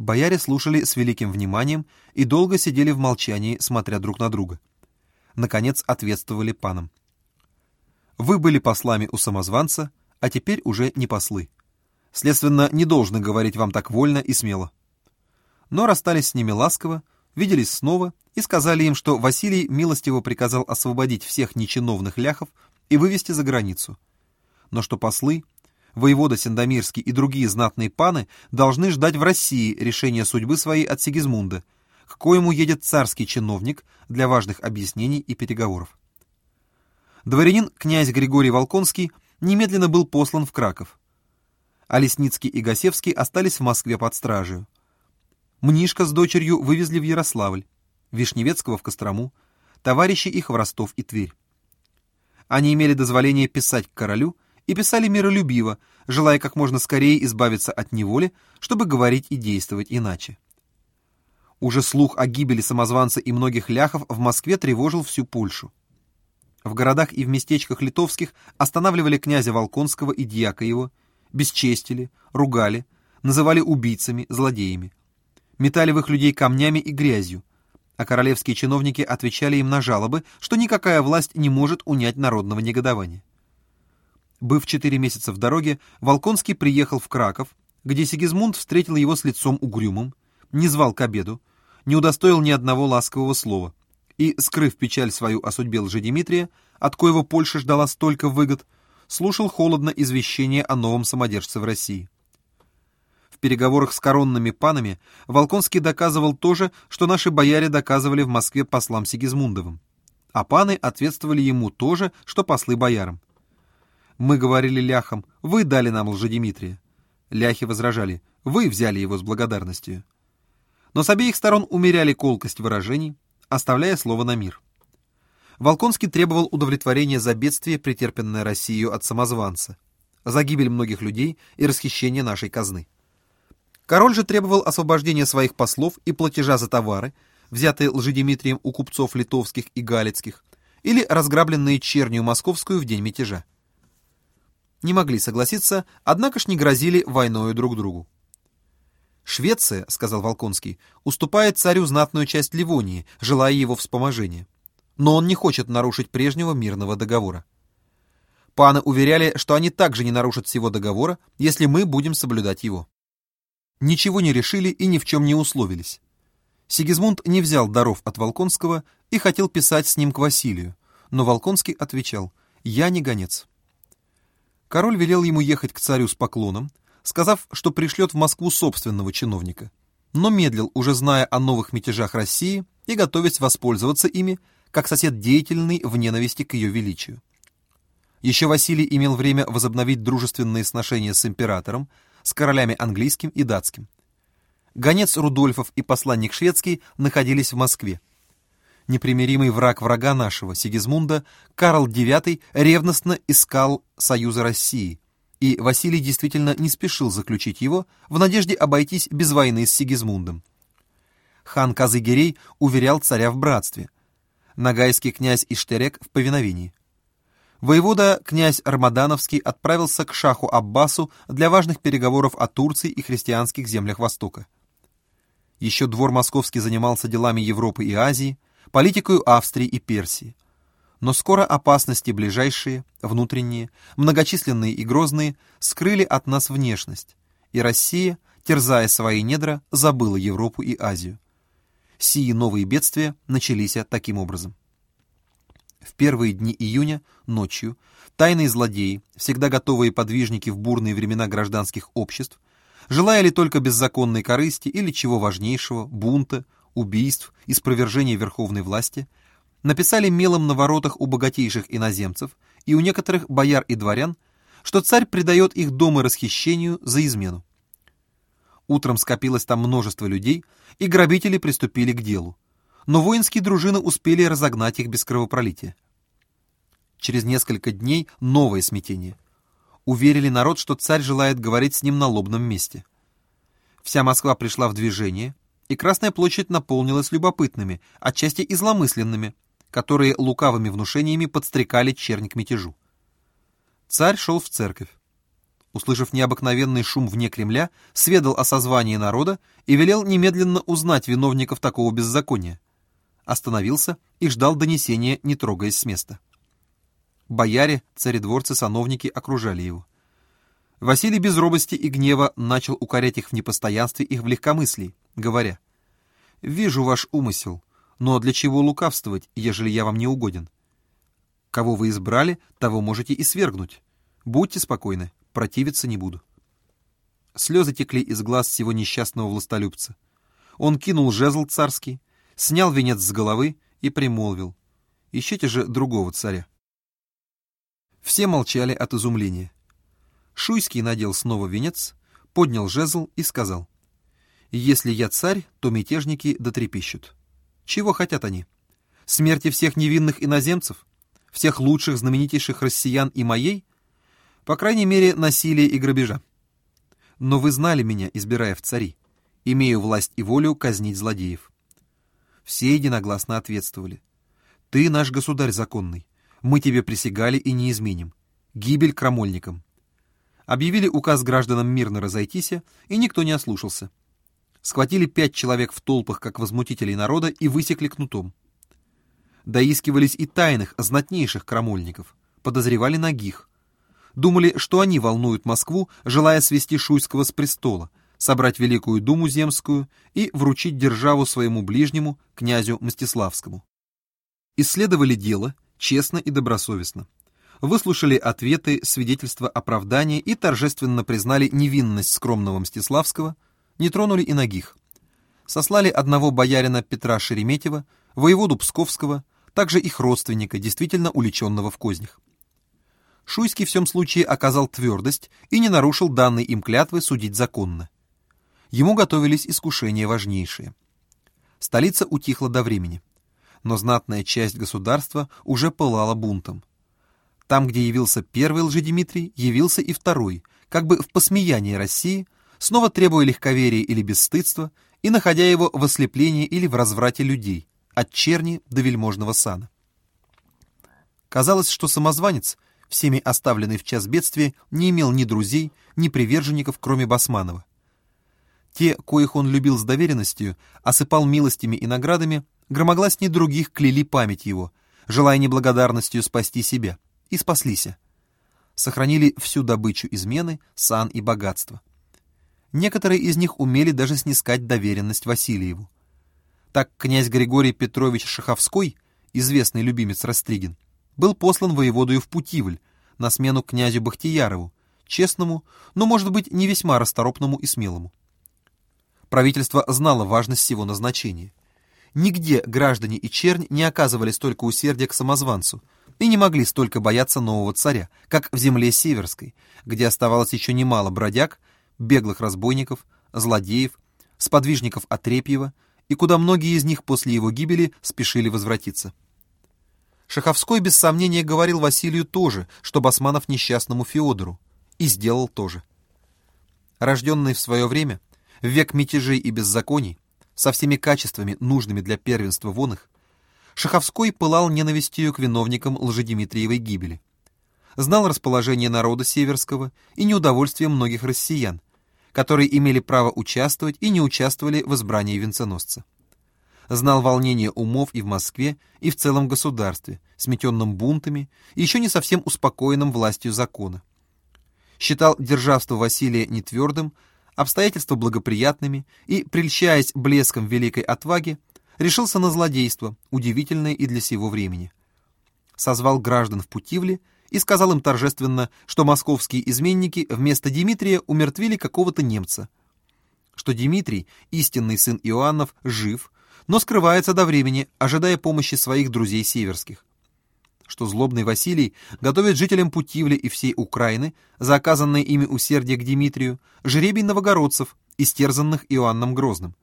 Бояре слушали с великим вниманием и долго сидели в молчании, смотря друг на друга. Наконец ответствовали панам. «Вы были послами у самозванца, а теперь уже не послы. Следственно, не должны говорить вам так вольно и смело». Но расстались с ними ласково, виделись снова и сказали им, что Василий милостиво приказал освободить всех нечиновных ляхов и вывести за границу, но что послы воевода Сендомирский и другие знатные паны должны ждать в России решения судьбы своей от Сигизмунда, к коему едет царский чиновник для важных объяснений и переговоров. Дворянин князь Григорий Волконский немедленно был послан в Краков, а Лесницкий и Гасевский остались в Москве под стражей. Мнишка с дочерью вывезли в Ярославль, Вишневецкого в Кострому, товарищи их в Ростов и Тверь. Они имели дозволение писать к королю и писали миролюбиво, желая как можно скорее избавиться от неволи, чтобы говорить и действовать иначе. Уже слух о гибели самозванца и многих ляхов в Москве тревожил всю Польшу. В городах и в местечках литовских останавливали князя Волконского и дьяка его, бесчестили, ругали, называли убийцами, злодеями. Метали в их людей камнями и грязью, а королевские чиновники отвечали им на жалобы, что никакая власть не может унять народного негодования. Быв четыре месяца в дороге, Волконский приехал в Краков, где Сигизмунд встретил его с лицом угрюмым, не звал к обеду, не удостоил ни одного ласкового слова и, скрыв печаль свою о судьбе Лжедимитрия, от коего Польша ждала столько выгод, слушал холодно извещение о новом самодержце в России. В переговорах с коронными панами Волконский доказывал то же, что наши бояре доказывали в Москве послам Сигизмундовым, а паны ответствовали ему то же, что послы боярам. Мы говорили ляхам, вы дали нам лжедимитрия. Ляхи возражали, вы взяли его с благодарностью. Но с обеих сторон умеряли колкость выражений, оставляя слово на мир. Волконский требовал удовлетворения за бедствие, претерпенное Россией от самозванца, за гибель многих людей и расхищение нашей казны. Король же требовал освобождения своих послов и платежа за товары, взятые лжедимитрием у купцов литовских и галицких, или разграбленные чернью московскую в день мятежа не могли согласиться, однако ж не грозили войною друг другу. «Швеция, — сказал Волконский, — уступает царю знатную часть Ливонии, желая его вспоможения. Но он не хочет нарушить прежнего мирного договора. Паны уверяли, что они также не нарушат всего договора, если мы будем соблюдать его. Ничего не решили и ни в чем не условились. Сигизмунд не взял даров от Волконского и хотел писать с ним к Василию, но Волконский отвечал «Я не гонец». Король велел ему ехать к царю с поклоном, сказав, что пришлет в Москву собственного чиновника, но медлил, уже зная о новых мятежах России и готовясь воспользоваться ими, как сосед деятельный в ненависти к ее величию. Еще Василий имел время возобновить дружественные сношения с императором, с королями английским и датским. Гонец Рудольфов и посланник шведский находились в Москве непримиримый враг врага нашего, Сигизмунда, Карл IX ревностно искал союза России, и Василий действительно не спешил заключить его в надежде обойтись без войны с Сигизмундом. Хан Казыгерей уверял царя в братстве, Нагайский князь Иштерек в повиновении. Воевода князь Армадановский отправился к шаху Аббасу для важных переговоров о Турции и христианских землях Востока. Еще двор московский занимался делами Европы и Азии – политикою Австрии и Персии. Но скоро опасности ближайшие, внутренние, многочисленные и грозные, скрыли от нас внешность, и Россия, терзая свои недра, забыла Европу и Азию. Сии новые бедствия начались таким образом. В первые дни июня, ночью, тайные злодеи, всегда готовые подвижники в бурные времена гражданских обществ, желая ли только беззаконной корысти или чего важнейшего, бунта, убийств и спровержения верховной власти, написали мелом на воротах у богатейших иноземцев и у некоторых бояр и дворян, что царь предает их дома расхищению за измену. Утром скопилось там множество людей, и грабители приступили к делу, но воинские дружины успели разогнать их без кровопролития. Через несколько дней новое смятение. Уверили народ, что царь желает говорить с ним на лобном месте. Вся Москва пришла в движение, и Красная площадь наполнилась любопытными, отчасти изломысленными, которые лукавыми внушениями подстрекали чернь к мятежу. Царь шел в церковь. услышав необыкновенный шум вне Кремля, сведал о созвании народа и велел немедленно узнать виновников такого беззакония. Остановился и ждал донесения, не трогаясь с места. Бояре, царедворцы, сановники окружали его. Василий без робости и гнева начал укорять их в непостоянстве их в легкомыслии, говоря, «Вижу ваш умысел, но для чего лукавствовать, ежели я вам не угоден? Кого вы избрали, того можете и свергнуть. Будьте спокойны, противиться не буду». Слезы текли из глаз всего несчастного властолюбца. Он кинул жезл царский, снял венец с головы и примолвил, «Ищите же другого царя». Все молчали от изумления. Шуйский надел снова венец, поднял жезл и сказал, «Если я царь, то мятежники дотрепещут. Чего хотят они? Смерти всех невинных иноземцев? Всех лучших, знаменитейших россиян и моей? По крайней мере, насилия и грабежа. Но вы знали меня, избирая в цари. Имею власть и волю казнить злодеев». Все единогласно ответствовали. «Ты наш государь законный. Мы тебе присягали и не изменим. Гибель крамольникам объявили указ гражданам мирно разойтись, и никто не ослушался. Схватили пять человек в толпах, как возмутителей народа, и высекли кнутом. Доискивались и тайных, знатнейших крамольников, подозревали нагих. Думали, что они волнуют Москву, желая свести Шуйского с престола, собрать Великую Думу Земскую и вручить державу своему ближнему, князю Мстиславскому. Исследовали дело честно и добросовестно выслушали ответы, свидетельства оправдания и торжественно признали невинность скромного Мстиславского, не тронули и ногих. Сослали одного боярина Петра Шереметьева, воеводу Псковского, также их родственника, действительно уличенного в кознях. Шуйский в всем случае оказал твердость и не нарушил данной им клятвы судить законно. Ему готовились искушения важнейшие. Столица утихла до времени, но знатная часть государства уже пылала бунтом. Там, где явился первый лжедимитрий, явился и второй, как бы в посмеянии России, снова требуя легковерия или бесстыдства и находя его в ослеплении или в разврате людей, от черни до вельможного сана. Казалось, что самозванец, всеми оставленный в час бедствия, не имел ни друзей, ни приверженников, кроме Басманова. Те, коих он любил с доверенностью, осыпал милостями и наградами, громогласнее других кляли память его, желая неблагодарностью спасти себя и спаслись. Сохранили всю добычу измены, сан и богатство. Некоторые из них умели даже снискать доверенность Васильеву. Так князь Григорий Петрович Шаховской, известный любимец Растригин, был послан воеводою в Путивль на смену князю Бахтиярову, честному, но, может быть, не весьма расторопному и смелому. Правительство знало важность всего назначения. Нигде граждане и чернь не оказывали столько усердия к самозванцу, и не могли столько бояться нового царя, как в земле Северской, где оставалось еще немало бродяг, беглых разбойников, злодеев, сподвижников Отрепьева, и куда многие из них после его гибели спешили возвратиться. Шаховской без сомнения говорил Василию тоже, что Басманов несчастному Феодору, и сделал тоже. Рожденный в свое время, в век мятежей и беззаконий, со всеми качествами, нужными для первенства вон их, Шаховской пылал ненавистью к виновникам Лжедимитриевой гибели. Знал расположение народа северского и неудовольствие многих россиян, которые имели право участвовать и не участвовали в избрании венценосца. Знал волнение умов и в Москве, и в целом государстве, сметенном бунтами и еще не совсем успокоенным властью закона. Считал державство Василия нетвердым, обстоятельства благоприятными и, прельщаясь блеском великой отваги, решился на злодейство, удивительное и для сего времени. Созвал граждан в Путивле и сказал им торжественно, что московские изменники вместо Дмитрия умертвили какого-то немца, что Дмитрий, истинный сын Иоаннов, жив, но скрывается до времени, ожидая помощи своих друзей северских, что злобный Василий готовит жителям Путивли и всей Украины за оказанное ими усердие к Дмитрию жребий новогородцев, истерзанных Иоанном Грозным,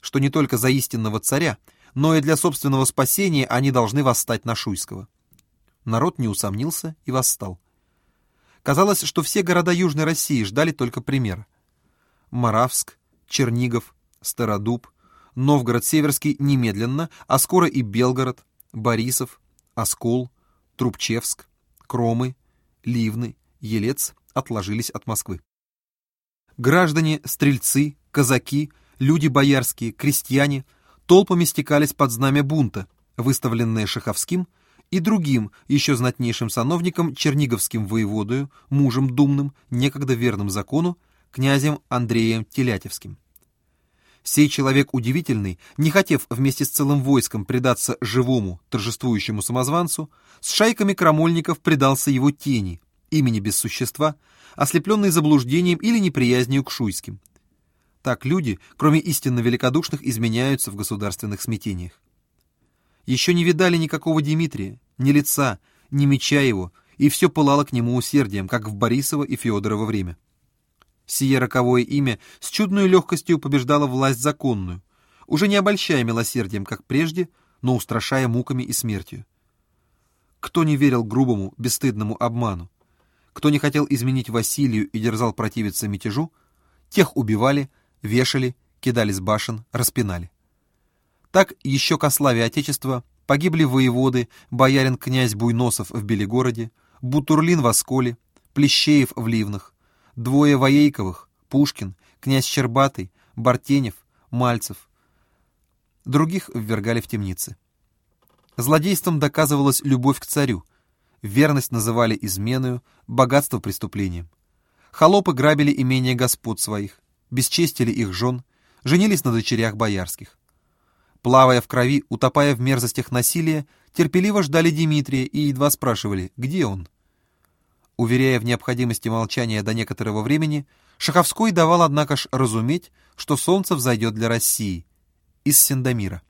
что не только за истинного царя, но и для собственного спасения они должны восстать на Шуйского. Народ не усомнился и восстал. Казалось, что все города Южной России ждали только примера. Моравск, Чернигов, Стародуб, Новгород-Северский немедленно, а скоро и Белгород, Борисов, Оскол, Трубчевск, Кромы, Ливны, Елец отложились от Москвы. Граждане, стрельцы, казаки, люди боярские, крестьяне толпами стекались под знамя бунта, выставленное Шаховским и другим, еще знатнейшим сановником, черниговским воеводою, мужем думным, некогда верным закону, князем Андреем Телятевским. Сей человек удивительный, не хотев вместе с целым войском предаться живому, торжествующему самозванцу, с шайками крамольников предался его тени, имени без существа, ослепленный заблуждением или неприязнью к шуйским. Так люди, кроме истинно великодушных, изменяются в государственных смятениях. Еще не видали никакого Дмитрия, ни лица, ни меча его, и все пылало к нему усердием, как в Борисово и Федорово время. Сие роковое имя с чудной легкостью побеждало власть законную, уже не обольщая милосердием, как прежде, но устрашая муками и смертью. Кто не верил грубому, бесстыдному обману, кто не хотел изменить Василию и дерзал противиться мятежу, тех убивали, вешали, кидали с башен, распинали. Так еще ко славе Отечества погибли воеводы, боярин князь Буйносов в Белегороде, Бутурлин в Осколе, Плещеев в Ливнах, двое Воейковых, Пушкин, князь Щербатый, Бартенев, Мальцев. Других ввергали в темницы. Злодейством доказывалась любовь к царю, верность называли изменою, богатство преступлением. Холопы грабили имения господ своих, бесчестили их жен, женились на дочерях боярских. Плавая в крови, утопая в мерзостях насилия, терпеливо ждали Дмитрия и едва спрашивали, где он. Уверяя в необходимости молчания до некоторого времени, Шаховской давал, однако ж, разуметь, что солнце взойдет для России из Сендомира.